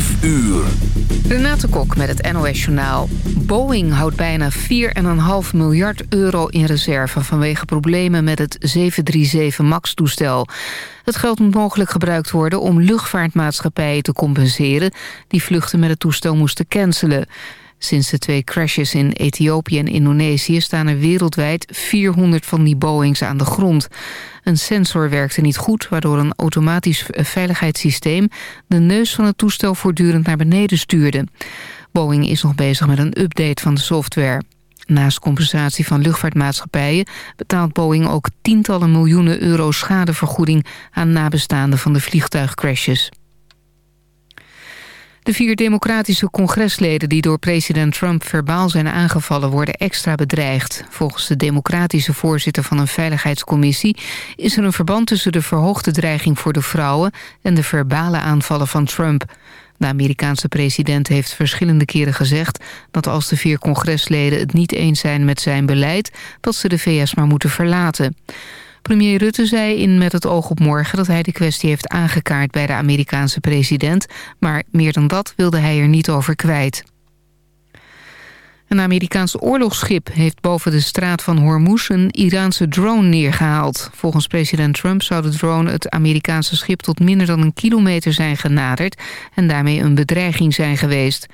5 uur. Renate Kok met het NOS Journaal. Boeing houdt bijna 4,5 miljard euro in reserve... vanwege problemen met het 737 MAX-toestel. Het geld moet mogelijk gebruikt worden om luchtvaartmaatschappijen te compenseren... die vluchten met het toestel moesten cancelen. Sinds de twee crashes in Ethiopië en Indonesië... staan er wereldwijd 400 van die Boeings aan de grond. Een sensor werkte niet goed, waardoor een automatisch veiligheidssysteem... de neus van het toestel voortdurend naar beneden stuurde. Boeing is nog bezig met een update van de software. Naast compensatie van luchtvaartmaatschappijen... betaalt Boeing ook tientallen miljoenen euro schadevergoeding... aan nabestaanden van de vliegtuigcrashes. De vier democratische congresleden die door president Trump verbaal zijn aangevallen worden extra bedreigd. Volgens de democratische voorzitter van een veiligheidscommissie is er een verband tussen de verhoogde dreiging voor de vrouwen en de verbale aanvallen van Trump. De Amerikaanse president heeft verschillende keren gezegd dat als de vier congresleden het niet eens zijn met zijn beleid, dat ze de VS maar moeten verlaten. Premier Rutte zei in Met het oog op morgen dat hij de kwestie heeft aangekaart bij de Amerikaanse president, maar meer dan dat wilde hij er niet over kwijt. Een Amerikaans oorlogsschip heeft boven de straat van Hormuz een Iraanse drone neergehaald. Volgens president Trump zou de drone het Amerikaanse schip tot minder dan een kilometer zijn genaderd en daarmee een bedreiging zijn geweest.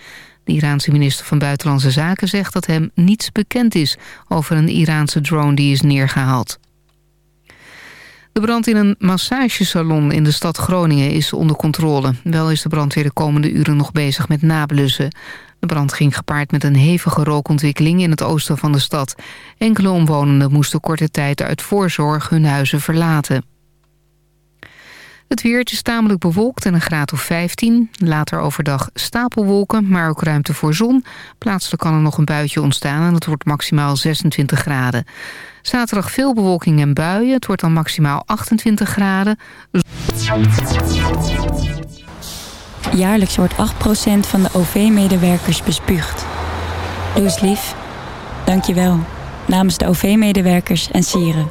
De Iraanse minister van Buitenlandse Zaken zegt dat hem niets bekend is over een Iraanse drone die is neergehaald. De brand in een massagesalon in de stad Groningen is onder controle. Wel is de brandweer de komende uren nog bezig met nablussen. De brand ging gepaard met een hevige rookontwikkeling in het oosten van de stad. Enkele omwonenden moesten korte tijd uit voorzorg hun huizen verlaten. Het weer is tamelijk bewolkt en een graad of 15. Later overdag stapelwolken, maar ook ruimte voor zon. Plaatselijk kan er nog een buitje ontstaan en het wordt maximaal 26 graden. Zaterdag veel bewolking en buien. Het wordt dan maximaal 28 graden. Jaarlijks wordt 8% van de OV-medewerkers bespuugd. Doe eens lief. Dank je wel. Namens de OV-medewerkers en sieren.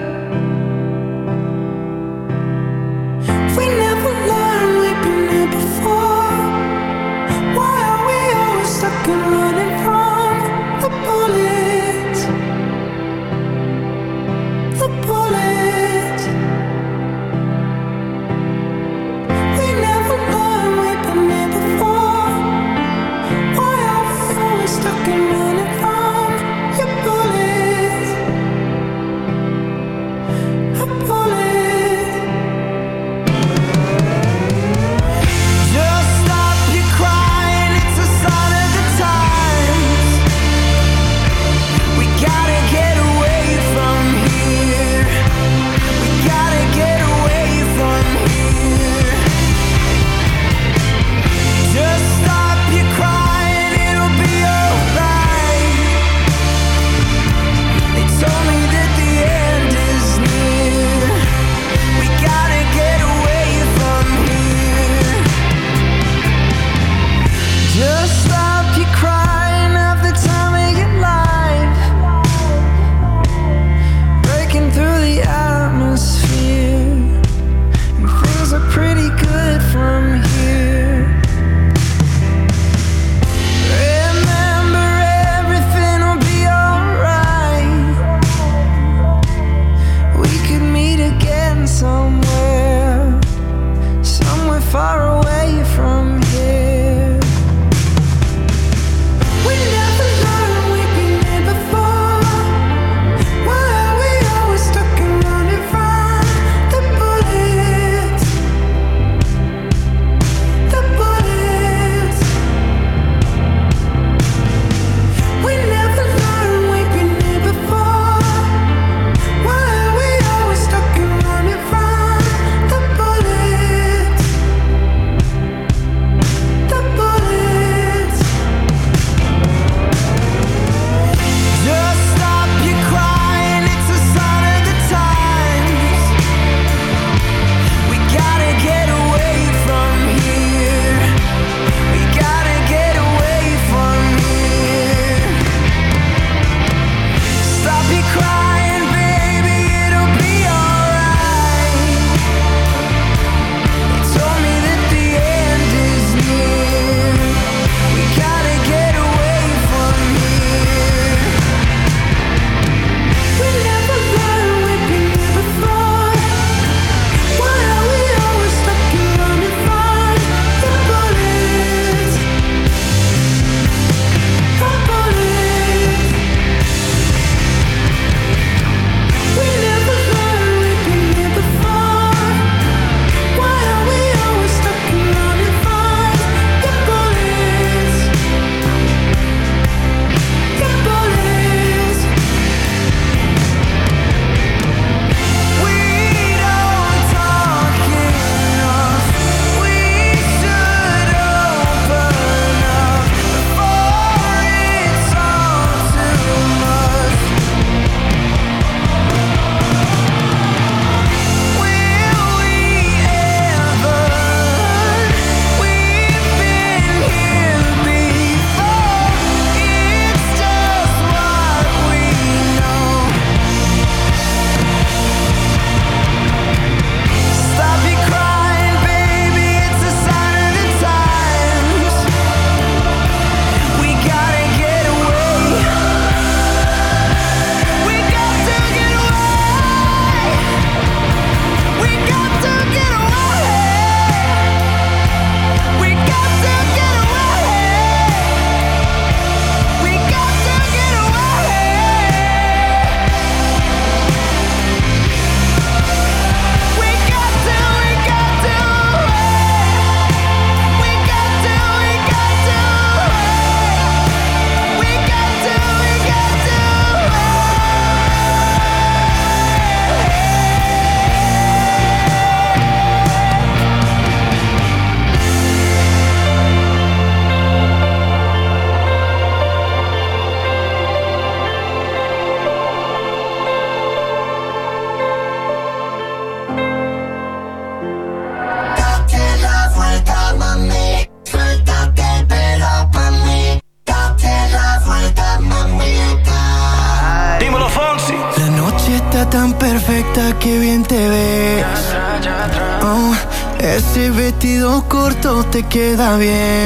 Queda bien.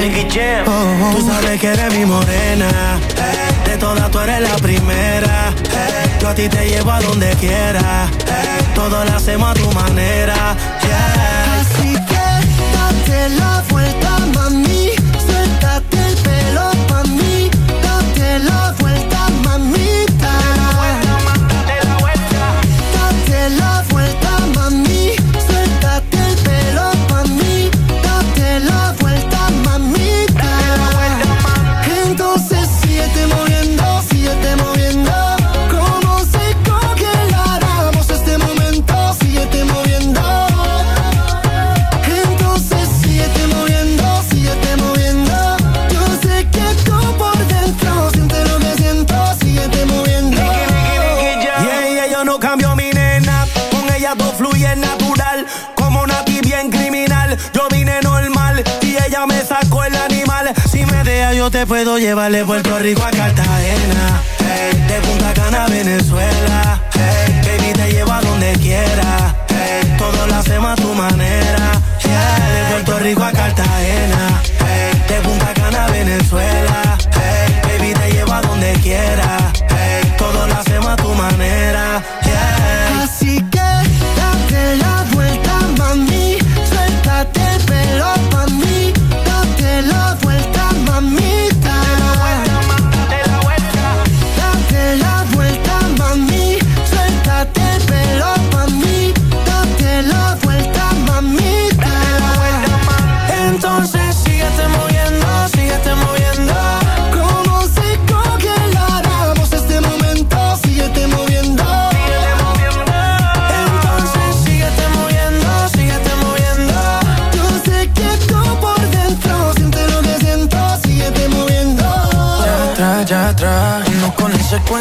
Te puedo llevar de Puerto Rico a Cartagena.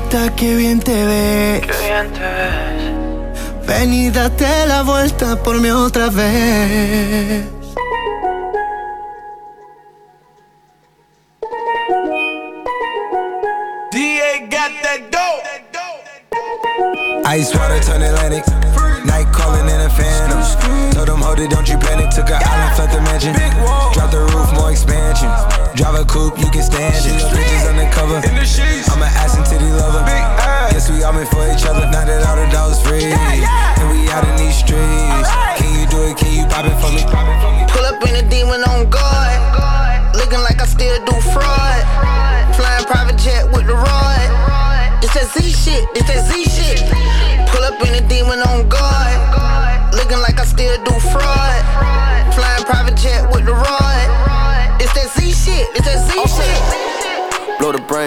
Perfecta que bien te ves. Qué bien te ves. Ven y date la vuelta por mí otra vez.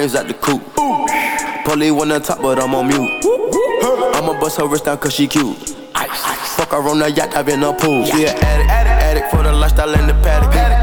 Blow the brains out the coop. Polly wanna talk, but I'm on mute. I'ma bust her wrist down cause she cute. Fuck her on the yacht, I've been a pool. She an addict, addict for the lifestyle and the paddock.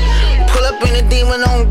Demon on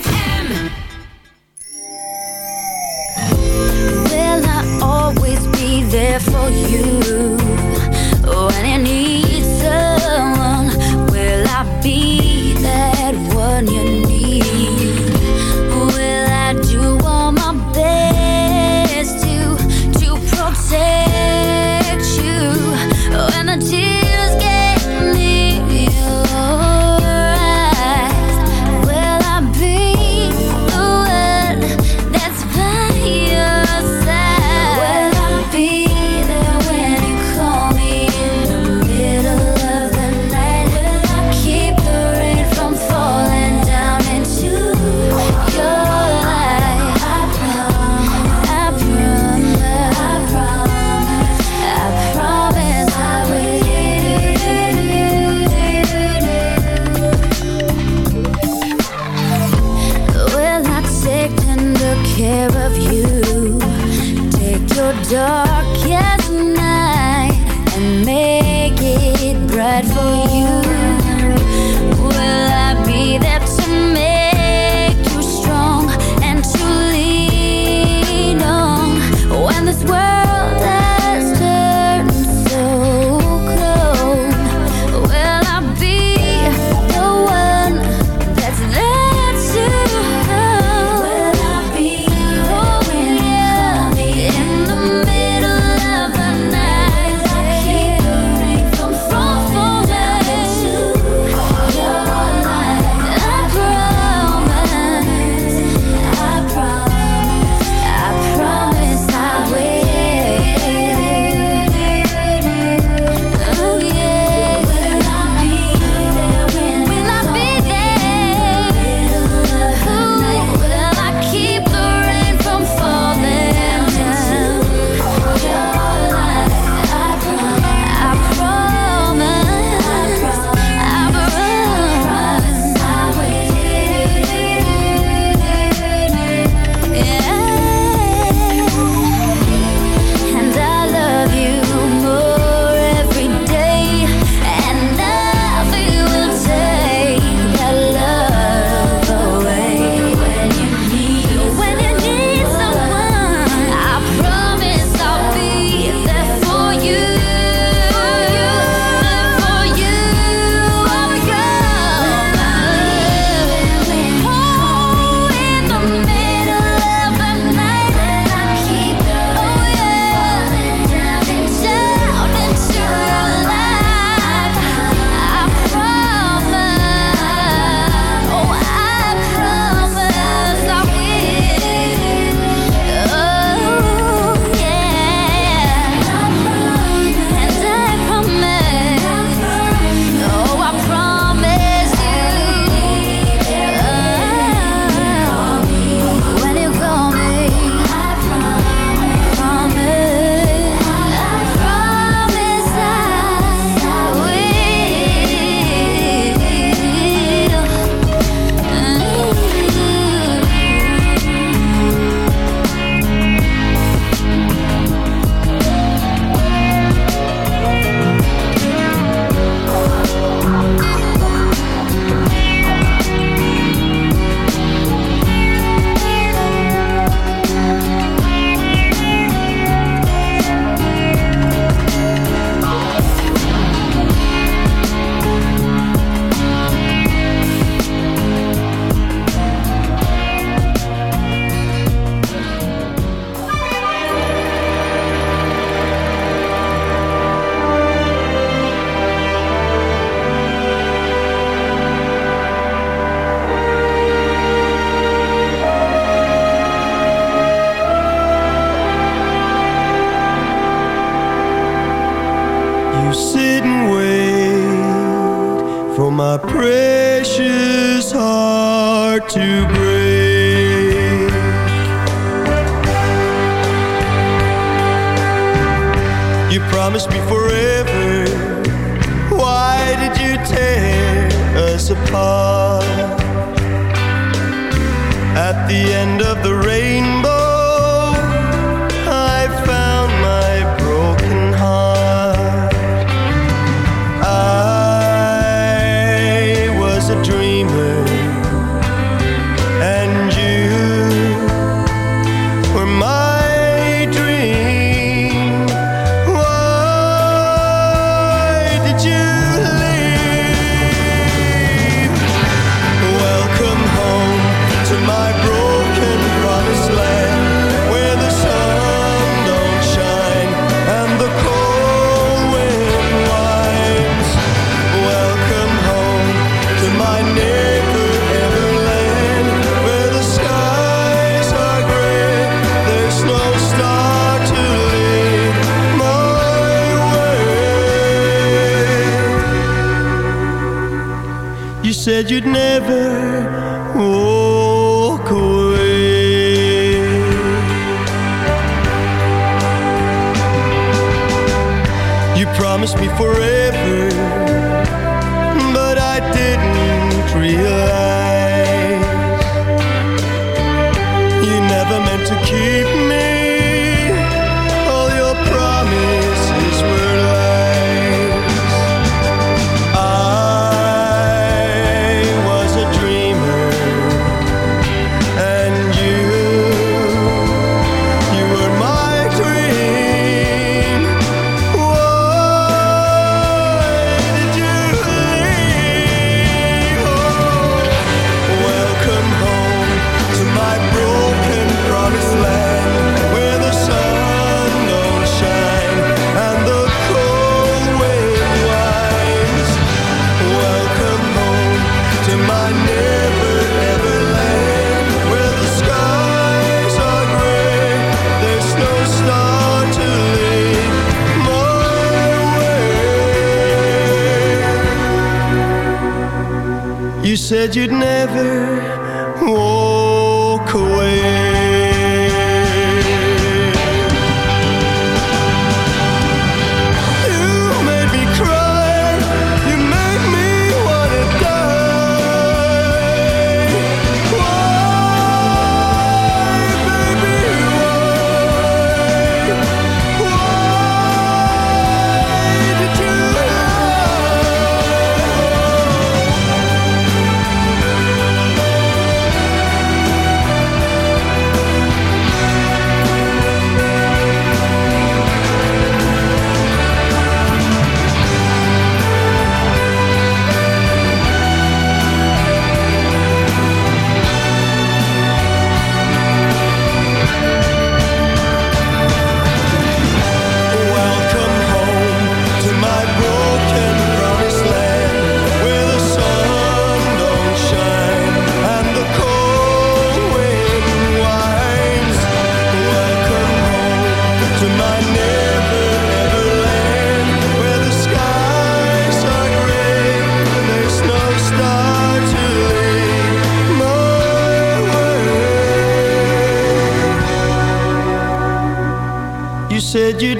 you'd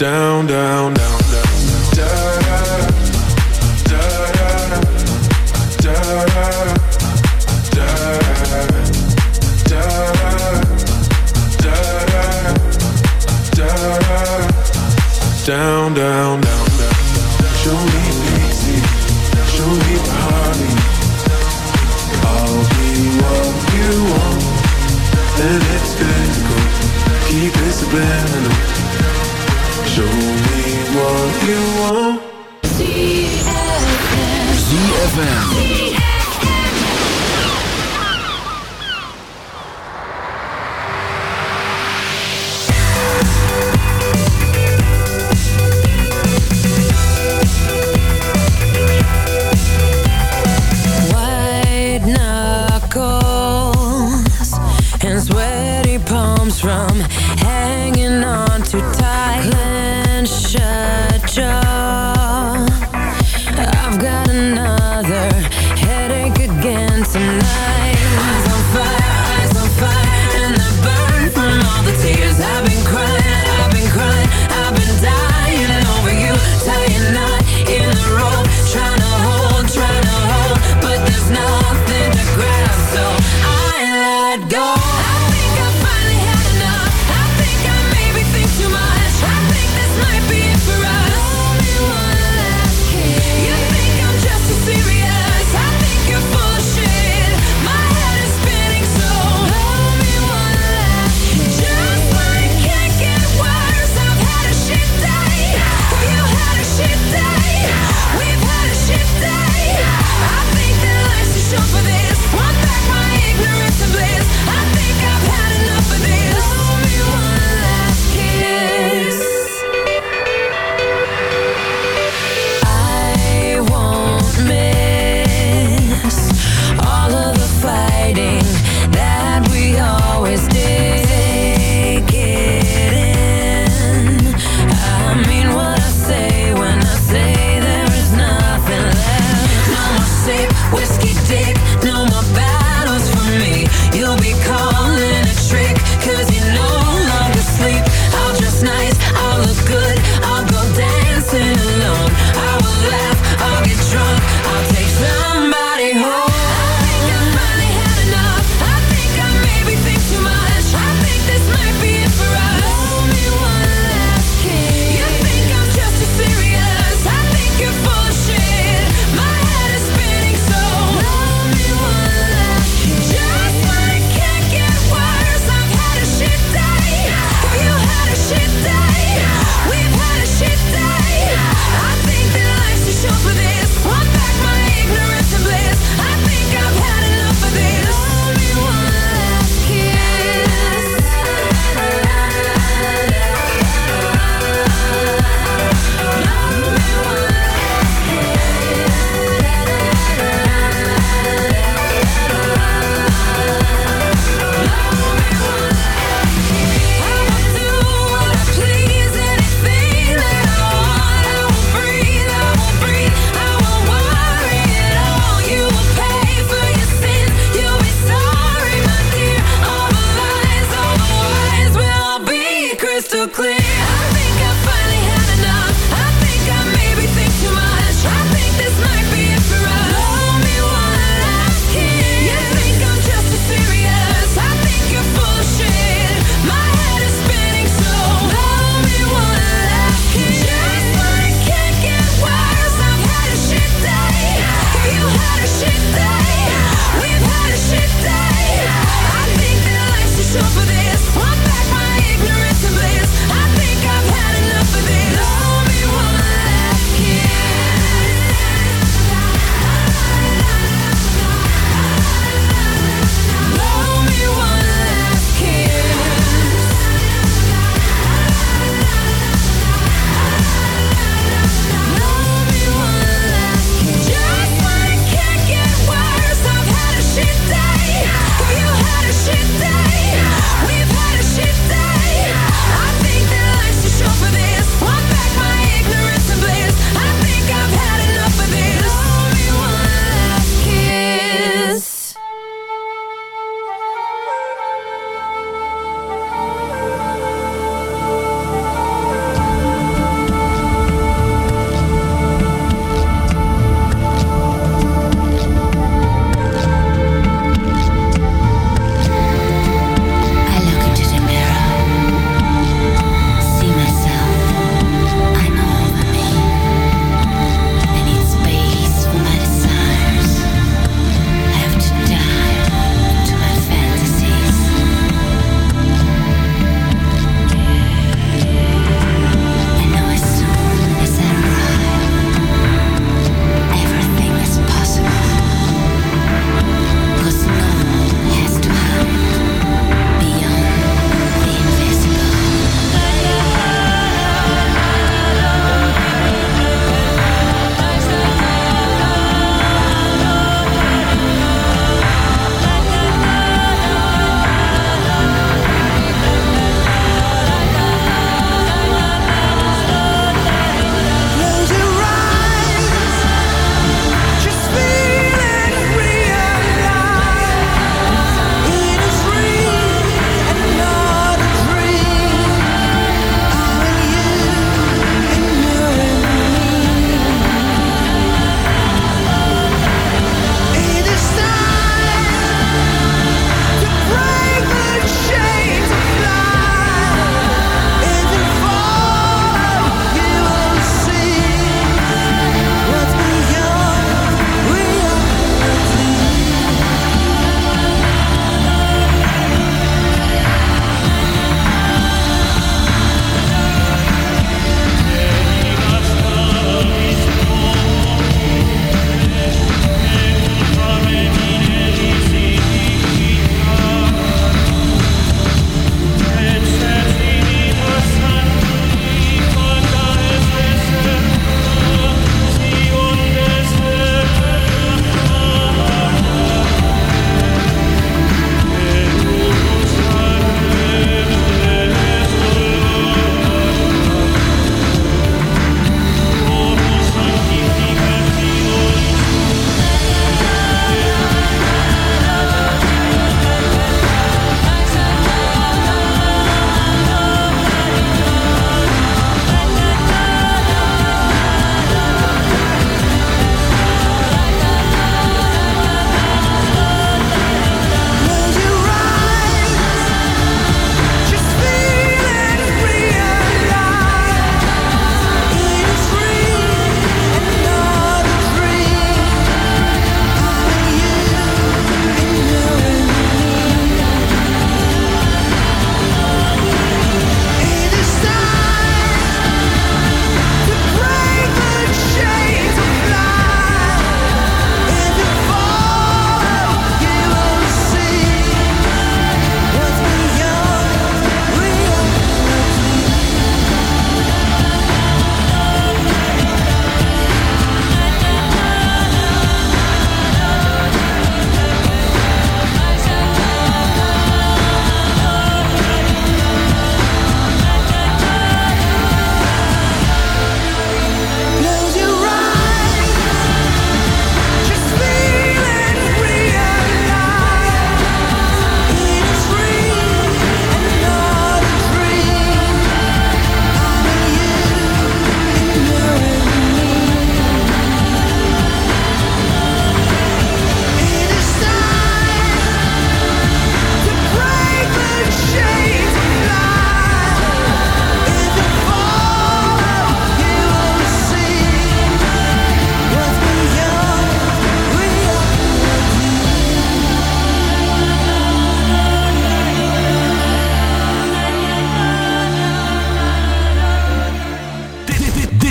down, down, down.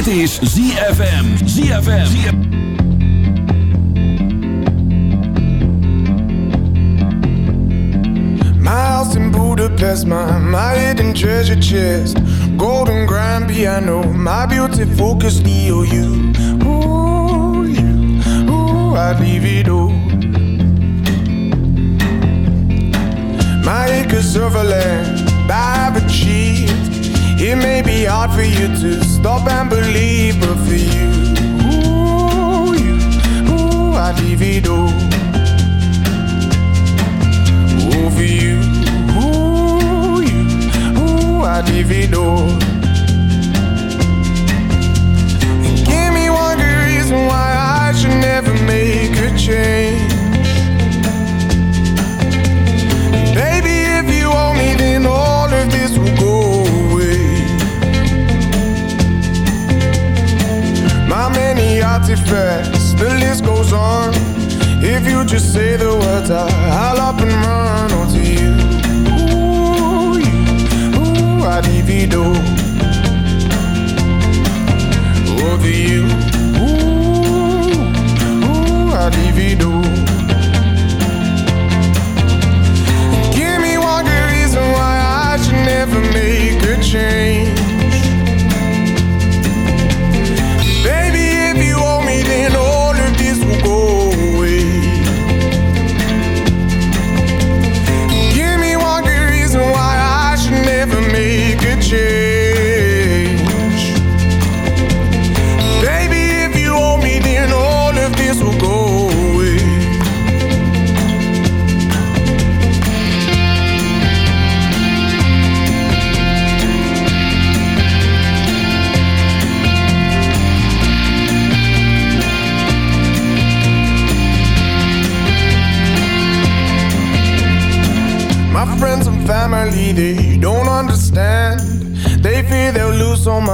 Is ZFM. ZFM. My house in Budapest, my, my hidden treasure chest. Golden grand piano, my beauty focus EOU. Ooh, you, ooh, I'd leave it all. My acres of land I've achieved. It may be hard for you to stop and believe, but for you, ooh, you, ooh, I'd leave it all. Ooh, for you, ooh, you, ooh, I'd leave it all. Give me one good reason why I should never make a change. Baby, if you owe me, then all Many artifacts, the list goes on. If you just say the words, I, I'll up and run onto you. Ooh, you, ooh, I'd divido. Over you, ooh, ooh, I'd divido. Give me one good reason why I should never make a change.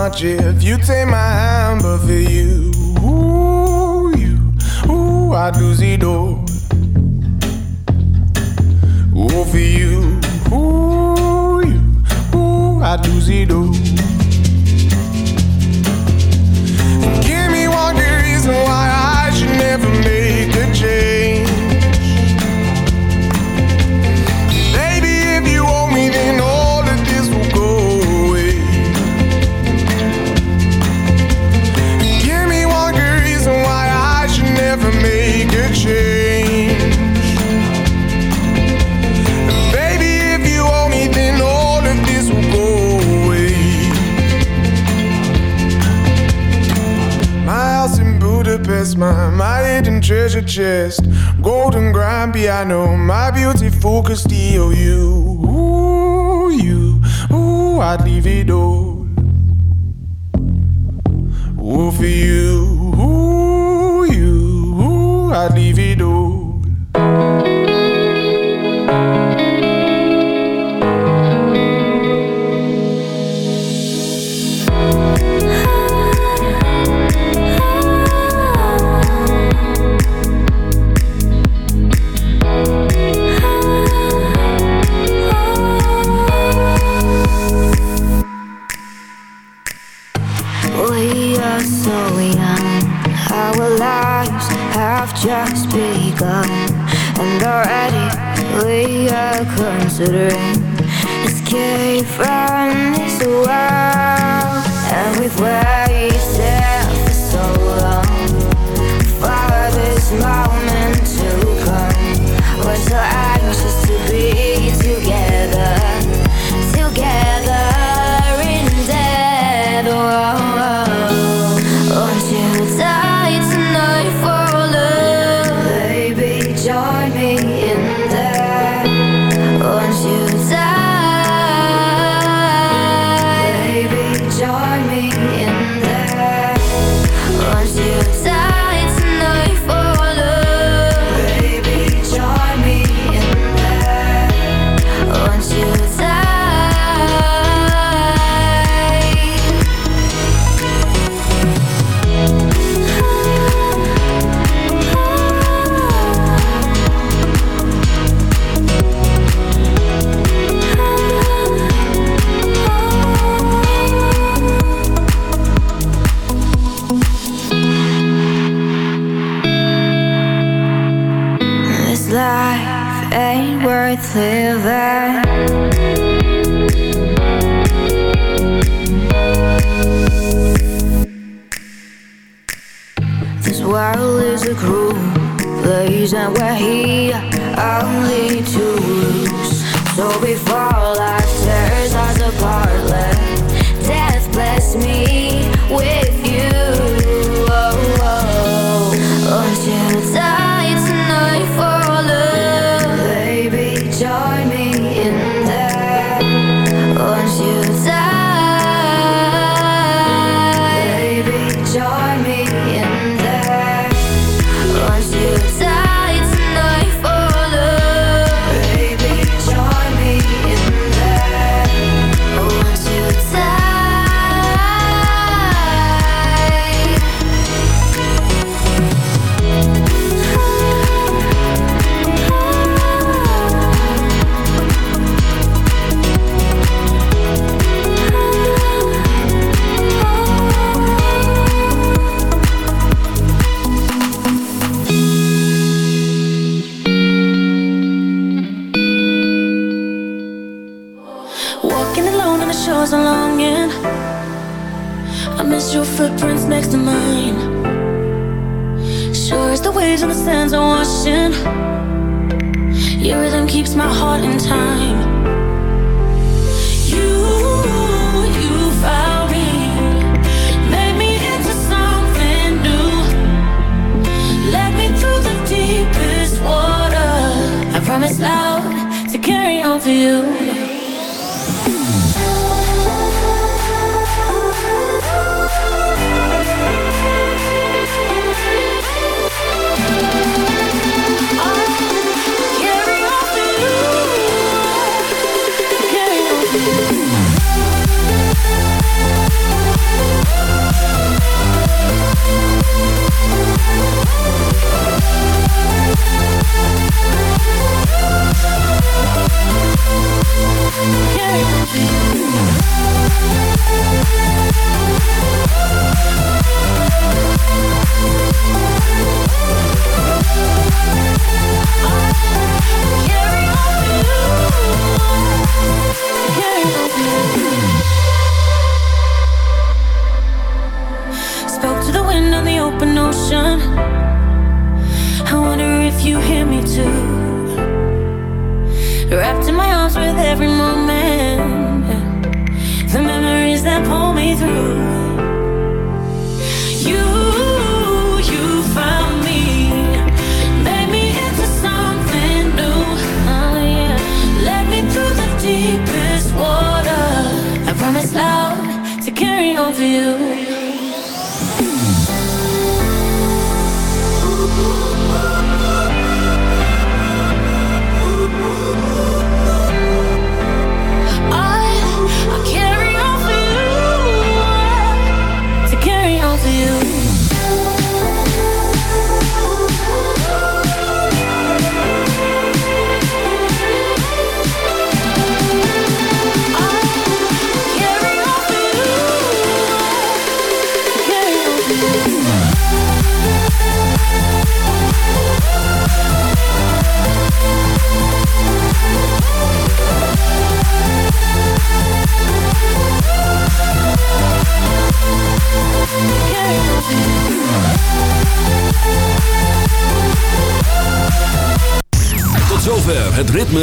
Much if you take my hand, but for you, ooh, you, ooh, I'd lose it all. Ooh, for you, ooh, you, ooh, I'd lose it all. Treasure chest. Golden grand piano, my beauty focused EOU. Ooh, you, ooh, I'd leave it all. So young, our lives have just begun, and already we are considering escape from this world. And we've waited for so long for this moment to come. We're so anxious to be